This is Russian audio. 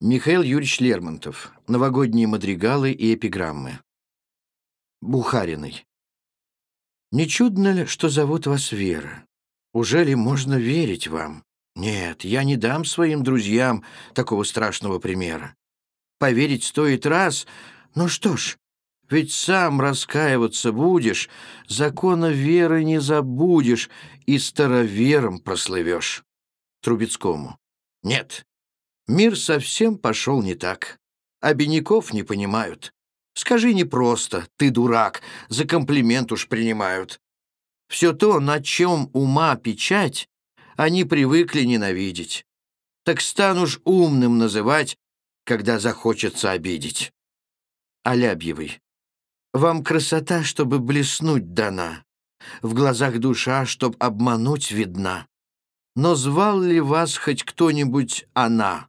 Михаил Юрьевич Лермонтов. Новогодние мадригалы и эпиграммы. Бухариной. «Не чудно ли, что зовут вас Вера? Уже ли можно верить вам? Нет, я не дам своим друзьям такого страшного примера. Поверить стоит раз, ну что ж, ведь сам раскаиваться будешь, закона веры не забудешь и старовером прослывешь». Трубецкому. «Нет, Мир совсем пошел не так. Обиняков не понимают. Скажи не просто, ты дурак, за комплимент уж принимают. Все то, на чем ума печать, они привыкли ненавидеть. Так стану ж умным называть, когда захочется обидеть. Алябьевый. Вам красота, чтобы блеснуть дана, в глазах душа, чтоб обмануть видна. Но звал ли вас хоть кто-нибудь она?